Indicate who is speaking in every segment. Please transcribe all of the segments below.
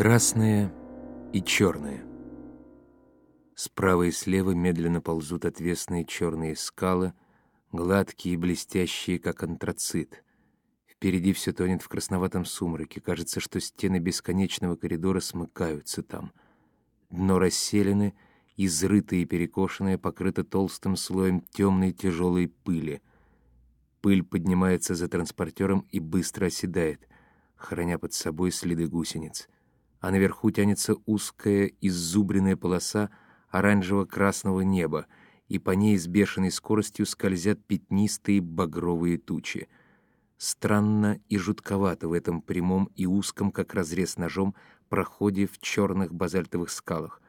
Speaker 1: Красное и черное. Справа и слева медленно ползут отвесные черные скалы, гладкие и блестящие, как антрацит. Впереди все тонет в красноватом сумраке. Кажется, что стены бесконечного коридора смыкаются там. Дно расселены, изрытое и перекошенное, покрыто толстым слоем темной тяжелой пыли. Пыль поднимается за транспортером и быстро оседает, храня под собой следы гусениц — а наверху тянется узкая иззубренная полоса оранжево-красного неба, и по ней с бешеной скоростью скользят пятнистые багровые тучи. Странно и жутковато в этом прямом и узком, как разрез ножом, проходе в черных базальтовых скалах.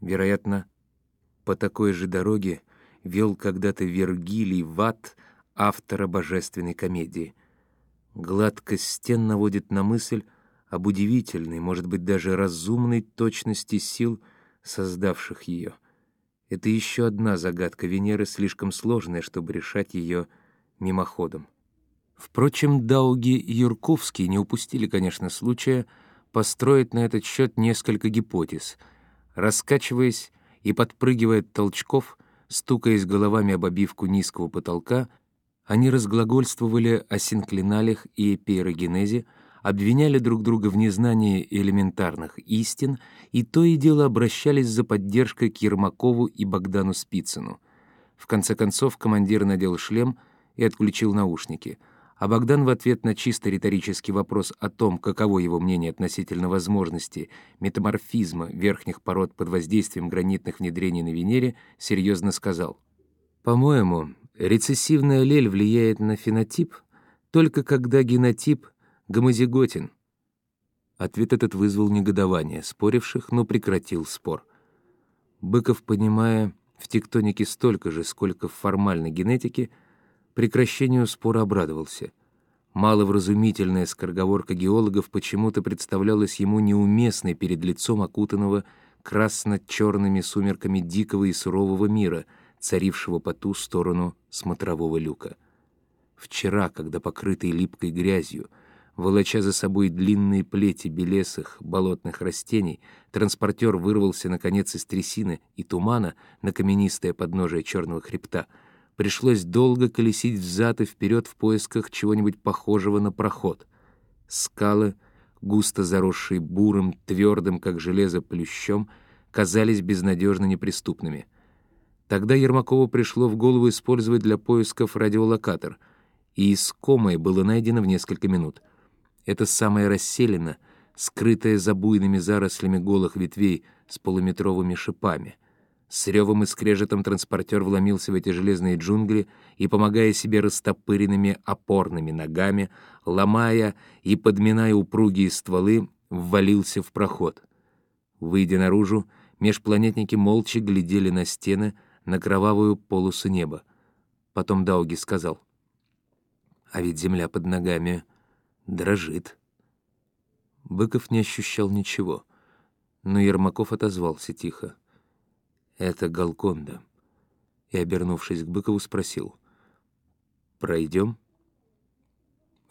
Speaker 1: Вероятно, по такой же дороге вел когда-то Вергилий в ад автора божественной комедии. Гладкость стен наводит на мысль, об удивительной, может быть, даже разумной точности сил, создавших ее. Это еще одна загадка Венеры, слишком сложная, чтобы решать ее мимоходом. Впрочем, Дауги и Юрковский не упустили, конечно, случая построить на этот счет несколько гипотез. Раскачиваясь и подпрыгивая толчков, стукаясь головами об обивку низкого потолка, они разглагольствовали о синклиналях и эпирогенезе, обвиняли друг друга в незнании элементарных истин и то и дело обращались за поддержкой к Ермакову и Богдану Спицыну. В конце концов командир надел шлем и отключил наушники, а Богдан в ответ на чисто риторический вопрос о том, каково его мнение относительно возможности метаморфизма верхних пород под воздействием гранитных внедрений на Венере, серьезно сказал. «По-моему, рецессивная аллель влияет на фенотип только когда генотип — гомозиготен». Ответ этот вызвал негодование споривших, но прекратил спор. Быков, понимая в тектонике столько же, сколько в формальной генетике, прекращению спора обрадовался. Маловразумительная скороговорка геологов почему-то представлялась ему неуместной перед лицом окутанного красно-черными сумерками дикого и сурового мира, царившего по ту сторону смотрового люка. Вчера, когда покрытый липкой грязью, Волоча за собой длинные плети белесых болотных растений, транспортер вырвался, наконец, из трясины и тумана на каменистое подножие черного хребта. Пришлось долго колесить взад и вперед в поисках чего-нибудь похожего на проход. Скалы, густо заросшие бурым, твердым, как железо, плющом, казались безнадежно неприступными. Тогда Ермакову пришло в голову использовать для поисков радиолокатор, и искомое было найдено в несколько минут — это самая расселена, скрытая за буйными зарослями голых ветвей с полуметровыми шипами. С ревом и скрежетом транспортер вломился в эти железные джунгли и, помогая себе растопыренными опорными ногами, ломая и подминая упругие стволы, ввалился в проход. Выйдя наружу, межпланетники молча глядели на стены, на кровавую полосу неба. Потом Дауги сказал, «А ведь земля под ногами дрожит. Быков не ощущал ничего, но Ермаков отозвался тихо. «Это Галконда». И, обернувшись к Быкову, спросил. «Пройдем?»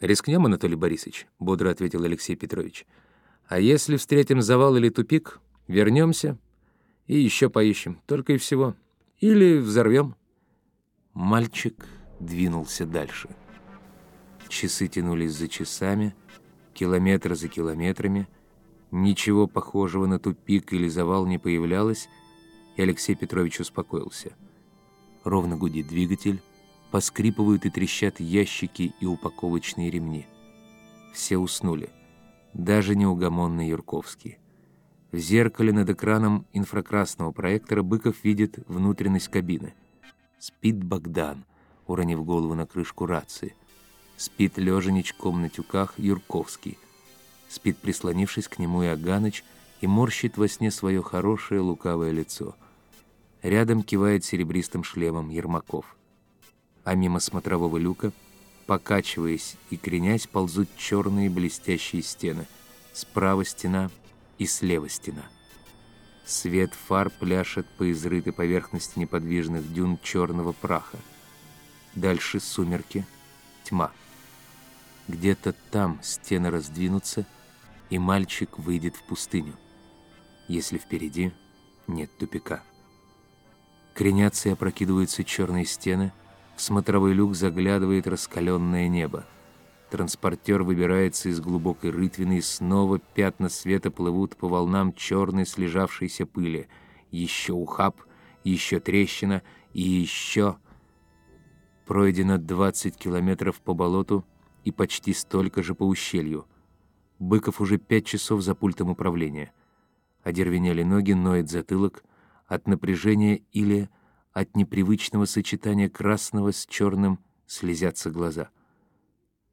Speaker 1: «Рискнем, Анатолий Борисович», — бодро ответил Алексей Петрович. «А если встретим завал или тупик, вернемся и еще поищем, только и всего. Или взорвем». Мальчик двинулся дальше. Часы тянулись за часами, километр за километрами. Ничего похожего на тупик или завал не появлялось, и Алексей Петрович успокоился. Ровно гудит двигатель, поскрипывают и трещат ящики и упаковочные ремни. Все уснули, даже неугомонный Юрковский. В зеркале над экраном инфракрасного проектора Быков видит внутренность кабины. Спит Богдан, уронив голову на крышку рации. Спит лежа ничком на тюках Юрковский. Спит, прислонившись к нему Иоганныч, и морщит во сне свое хорошее лукавое лицо. Рядом кивает серебристым шлемом Ермаков. А мимо смотрового люка, покачиваясь и кренясь, ползут черные блестящие стены. Справа стена и слева стена. Свет фар пляшет по изрытой поверхности неподвижных дюн черного праха. Дальше сумерки, тьма. Где-то там стены раздвинутся, и мальчик выйдет в пустыню, если впереди нет тупика. Кренятся и опрокидываются черные стены, в смотровой люк заглядывает раскаленное небо. Транспортер выбирается из глубокой рытвины, и снова пятна света плывут по волнам черной слежавшейся пыли. Еще ухаб, еще трещина и еще... Пройдено 20 километров по болоту и почти столько же по ущелью. Быков уже пять часов за пультом управления. Одервенели ноги, ноет затылок от напряжения или от непривычного сочетания красного с черным слезятся глаза.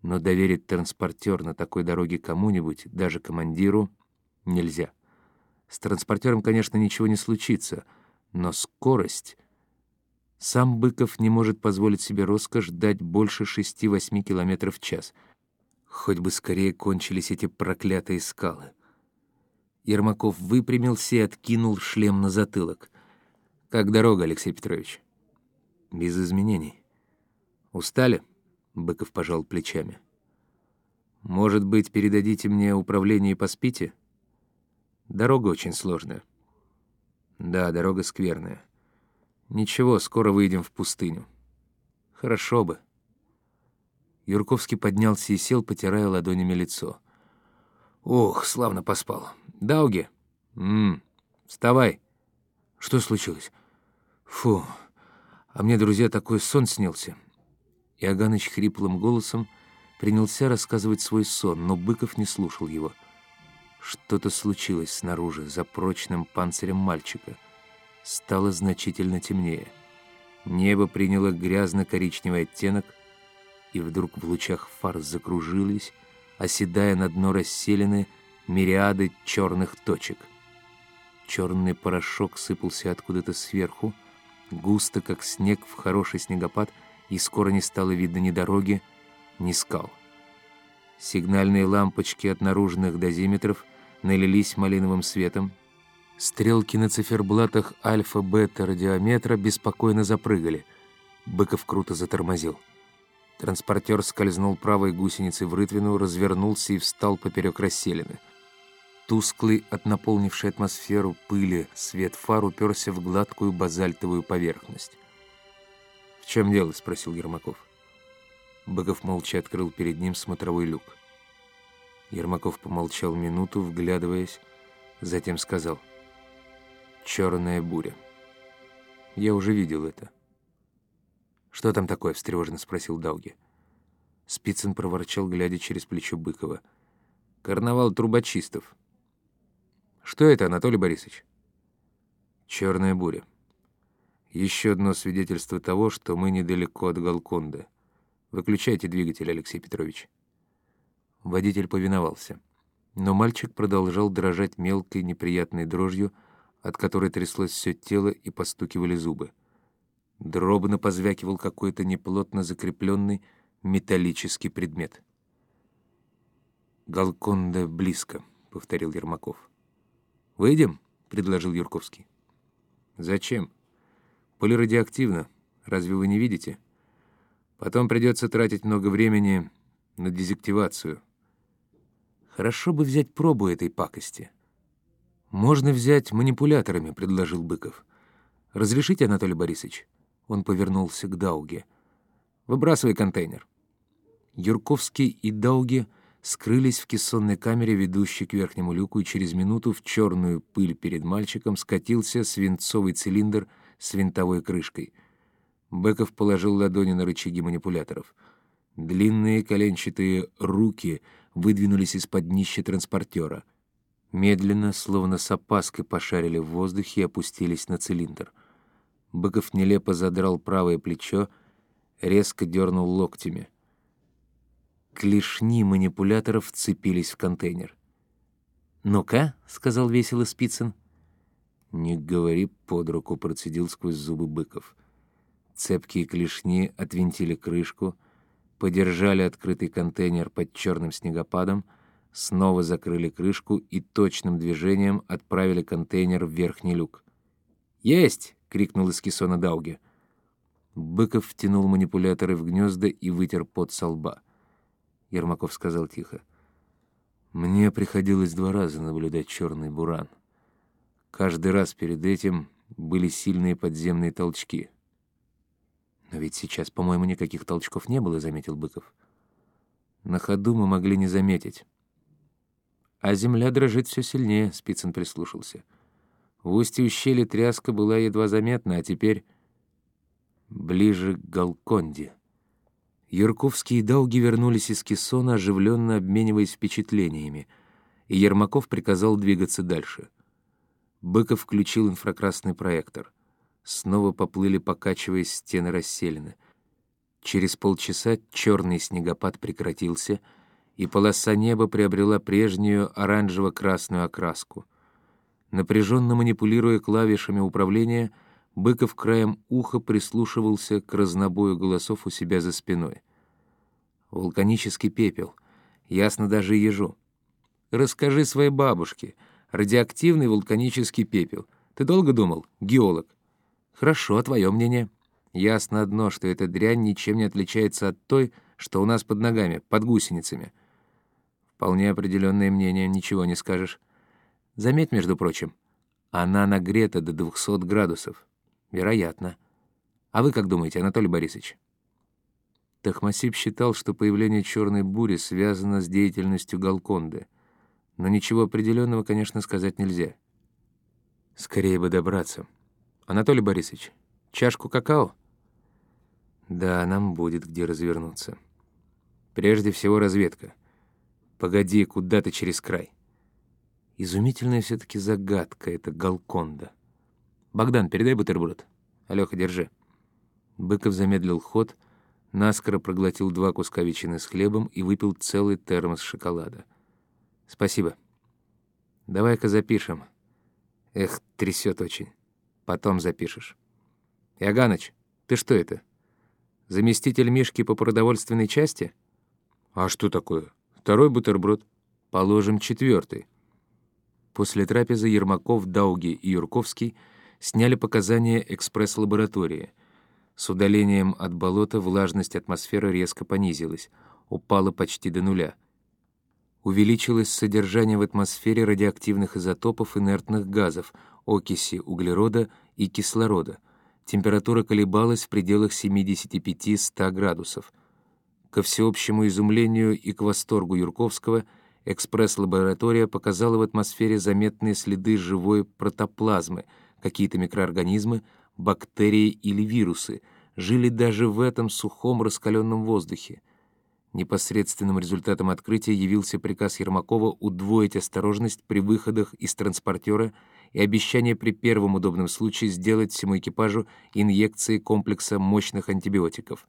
Speaker 1: Но доверить транспортер на такой дороге кому-нибудь, даже командиру, нельзя. С транспортером, конечно, ничего не случится, но скорость сам Быков не может позволить себе роскошь дать больше 6-8 км в час. Хоть бы скорее кончились эти проклятые скалы. Ермаков выпрямился и откинул шлем на затылок. «Как дорога, Алексей Петрович?» «Без изменений». «Устали?» — Быков пожал плечами. «Может быть, передадите мне управление и поспите?» «Дорога очень сложная». «Да, дорога скверная». Ничего, скоро выйдем в пустыню. Хорошо бы. Юрковский поднялся и сел, потирая ладонями лицо. Ох, славно поспал. Дауги? Мм, вставай. Что случилось? Фу, а мне, друзья, такой сон снился. Иоганныч хриплым голосом принялся рассказывать свой сон, но Быков не слушал его. Что-то случилось снаружи, за прочным панцирем мальчика — стало значительно темнее. Небо приняло грязно-коричневый оттенок, и вдруг в лучах фар закружились, оседая на дно расселены мириады черных точек. Черный порошок сыпался откуда-то сверху, густо, как снег в хороший снегопад, и скоро не стало видно ни дороги, ни скал. Сигнальные лампочки от наружных дозиметров налились малиновым светом, Стрелки на циферблатах альфа-бета радиометра беспокойно запрыгали. Быков круто затормозил. Транспортер скользнул правой гусеницей в рытвину, развернулся и встал поперек расселины. Тусклый от наполнившей атмосферу пыли свет фар уперся в гладкую базальтовую поверхность. «В чем дело?» — спросил Ермаков. Быков молча открыл перед ним смотровой люк. Ермаков помолчал минуту, вглядываясь, затем сказал — черная буря. Я уже видел это. «Что там такое?» — встревоженно спросил Дауги. Спицын проворчал, глядя через плечо Быкова. «Карнавал трубочистов». «Что это, Анатолий Борисович?» «Черная буря. Еще одно свидетельство того, что мы недалеко от Галконда. Выключайте двигатель, Алексей Петрович». Водитель повиновался. Но мальчик продолжал дрожать мелкой неприятной дрожью, от которой тряслось все тело и постукивали зубы. Дробно позвякивал какой-то неплотно закрепленный металлический предмет. «Галконда близко», — повторил Ермаков. «Выйдем?» — предложил Юрковский. «Зачем? Полирадиоактивно. Разве вы не видите? Потом придется тратить много времени на дезактивацию. Хорошо бы взять пробу этой пакости». «Можно взять манипуляторами», — предложил Быков. «Разрешите, Анатолий Борисович?» Он повернулся к Дауге. «Выбрасывай контейнер». Юрковский и Дауге скрылись в кессонной камере, ведущей к верхнему люку, и через минуту в черную пыль перед мальчиком скатился свинцовый цилиндр с винтовой крышкой. Быков положил ладони на рычаги манипуляторов. Длинные коленчатые руки выдвинулись из-под днища транспортера — медленно, словно с опаской пошарили в воздухе и опустились на цилиндр. Быков нелепо задрал правое плечо, резко дернул локтями. Клешни манипуляторов вцепились в контейнер. «Ну-ка», — сказал весело Спицын. «Не говори под руку», — процедил сквозь зубы Быков. Цепкие клешни отвинтили крышку, подержали открытый контейнер под черным снегопадом — снова закрыли крышку и точным движением отправили контейнер в верхний люк. «Есть!» — крикнул из кессона Дауги. Быков втянул манипуляторы в гнезда и вытер пот со лба. Ермаков сказал тихо. Мне приходилось два раза наблюдать черный буран. Каждый раз перед этим были сильные подземные толчки. «Но ведь сейчас, по-моему, никаких толчков не было», — заметил Быков. «На ходу мы могли не заметить». «А земля дрожит все сильнее», — Спицын прислушался. В устье ущелья тряска была едва заметна, а теперь ближе к Галконде. Юрковские и вернулись из Кессона, оживленно обмениваясь впечатлениями, и Ермаков приказал двигаться дальше. Быков включил инфракрасный проектор. Снова поплыли, покачиваясь, стены расселены. Через полчаса черный снегопад прекратился, и полоса неба приобрела прежнюю оранжево-красную окраску. Напряженно манипулируя клавишами управления, Быков краем уха прислушивался к разнобою голосов у себя за спиной. Вулканический пепел. Ясно даже ежу. «Расскажи своей бабушке. Радиоактивный вулканический пепел. Ты долго думал? Геолог». «Хорошо, а твое мнение?» «Ясно одно, что эта дрянь ничем не отличается от той, что у нас под ногами, под гусеницами». «Вполне определенное мнение, ничего не скажешь». «Заметь, между прочим, она нагрета до 200 градусов». «Вероятно». «А вы как думаете, Анатолий Борисович?» Тахмасип считал, что появление черной бури связано с деятельностью Галконды. Но ничего определенного, конечно, сказать нельзя. Скорее бы добраться. Анатолий Борисович, чашку какао? Да, нам будет где развернуться. Прежде всего разведка. Погоди, куда ты через край? Изумительная все-таки загадка — это Галконда. Богдан, передай бутерброд. Алёха, держи. Быков замедлил ход — наскоро проглотил два куска ветчины с хлебом и выпил целый термос шоколада. «Спасибо. Давай-ка запишем. Эх, трясет очень. Потом запишешь. Иоганыч, ты что это? Заместитель Мишки по продовольственной части? А что такое? Второй бутерброд. Положим четвертый. После трапезы Ермаков, Дауги и Юрковский сняли показания экспресс-лаборатории — с удалением от болота влажность атмосферы резко понизилась, упала почти до нуля. Увеличилось содержание в атмосфере радиоактивных изотопов инертных газов, окиси углерода и кислорода. Температура колебалась в пределах 75-100 градусов. Ко всеобщему изумлению и к восторгу Юрковского экспресс-лаборатория показала в атмосфере заметные следы живой протоплазмы, какие-то микроорганизмы, бактерии или вирусы жили даже в этом сухом раскаленном воздухе. Непосредственным результатом открытия явился приказ Ермакова удвоить осторожность при выходах из транспортера и обещание при первом удобном случае сделать всему экипажу инъекции комплекса мощных антибиотиков.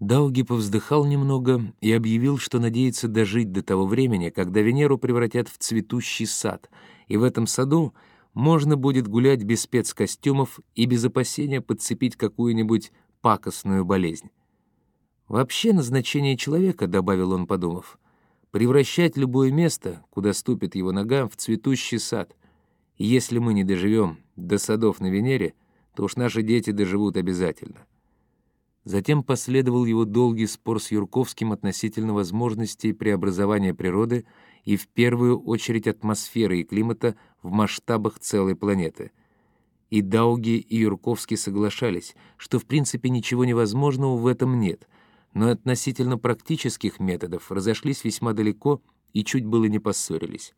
Speaker 1: Дауги повздыхал немного и объявил, что надеется дожить до того времени, когда Венеру превратят в цветущий сад, и в этом саду можно будет гулять без спецкостюмов и без опасения подцепить какую-нибудь пакостную болезнь. Вообще назначение человека, добавил он, подумав, превращать любое место, куда ступит его нога, в цветущий сад. И если мы не доживем до садов на Венере, то уж наши дети доживут обязательно. Затем последовал его долгий спор с Юрковским относительно возможностей преобразования природы и в первую очередь атмосферы и климата в масштабах целой планеты. И Дауги, и Юрковский соглашались, что в принципе ничего невозможного в этом нет, но относительно практических методов разошлись весьма далеко и чуть было не поссорились.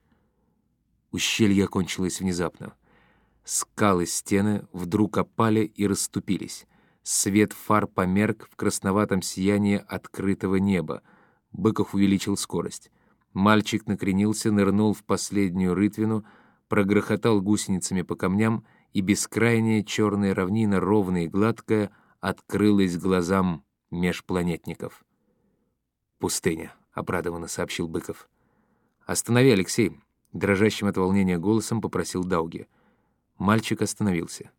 Speaker 1: Ущелье окончилось внезапно. Скалы стены вдруг опали и расступились. Свет фар померк в красноватом сиянии открытого неба. Быков увеличил скорость. Мальчик накренился, нырнул в последнюю рытвину, прогрохотал гусеницами по камням, и бескрайняя черная равнина, ровная и гладкая, открылась глазам межпланетников. «Пустыня», — обрадованно сообщил Быков. «Останови, Алексей», — дрожащим от волнения голосом попросил Дауги. Мальчик остановился.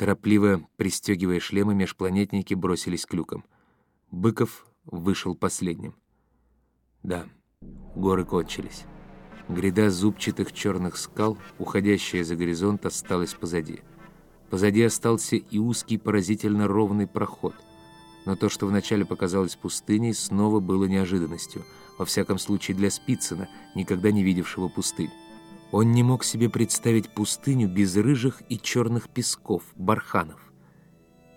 Speaker 1: Торопливо пристегивая шлемы, межпланетники бросились к люкам. Быков вышел последним. Да, горы кончились. Гряда зубчатых черных скал, уходящая за горизонт, осталась позади. Позади остался и узкий поразительно ровный проход. но то, что вначале показалось пустыней, снова было неожиданностью, во всяком случае для Спицына, никогда не видевшего пустынь. Он не мог себе представить пустыню без рыжих и черных песков, барханов.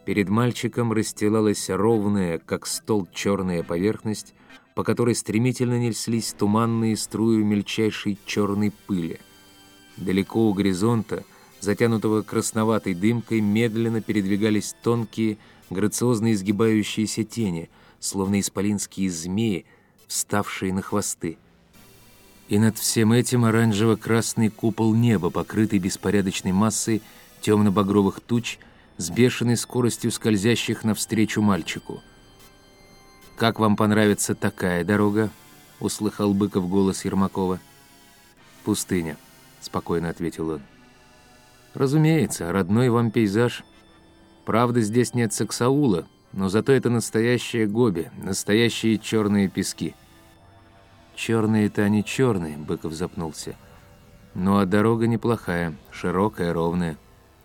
Speaker 1: Перед мальчиком расстилалась ровная, как стол, черная поверхность, по которой стремительно неслись туманные струи мельчайшей черной пыли. Далеко у горизонта, затянутого красноватой дымкой, медленно передвигались тонкие, грациозно изгибающиеся тени, словно исполинские змеи, вставшие на хвосты. И над всем этим оранжево-красный купол неба, покрытый беспорядочной массой темно-багровых туч, с бешеной скоростью скользящих навстречу мальчику. «Как вам понравится такая дорога?» — услыхал Быков голос Ермакова. «Пустыня», — спокойно ответил он. «Разумеется, родной вам пейзаж. Правда, здесь нет саксаула, но зато это настоящее Гоби, настоящие черные пески». «Черные-то они черные», — Быков запнулся. «Ну а дорога неплохая, широкая, ровная.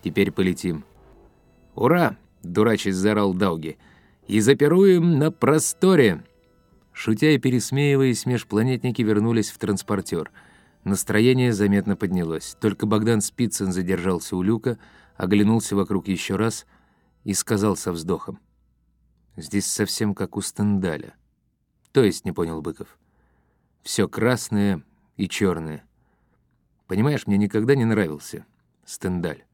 Speaker 1: Теперь полетим». «Ура!» — дурачись заорал Дауги. «И запируем на просторе!» Шутя и пересмеиваясь, межпланетники вернулись в транспортер. Настроение заметно поднялось. Только Богдан Спицын задержался у люка, оглянулся вокруг еще раз и сказал со вздохом. «Здесь совсем как у Стендаля». «То есть», — не понял Быков. «Все красное и черное. Понимаешь, мне никогда не нравился Стендаль.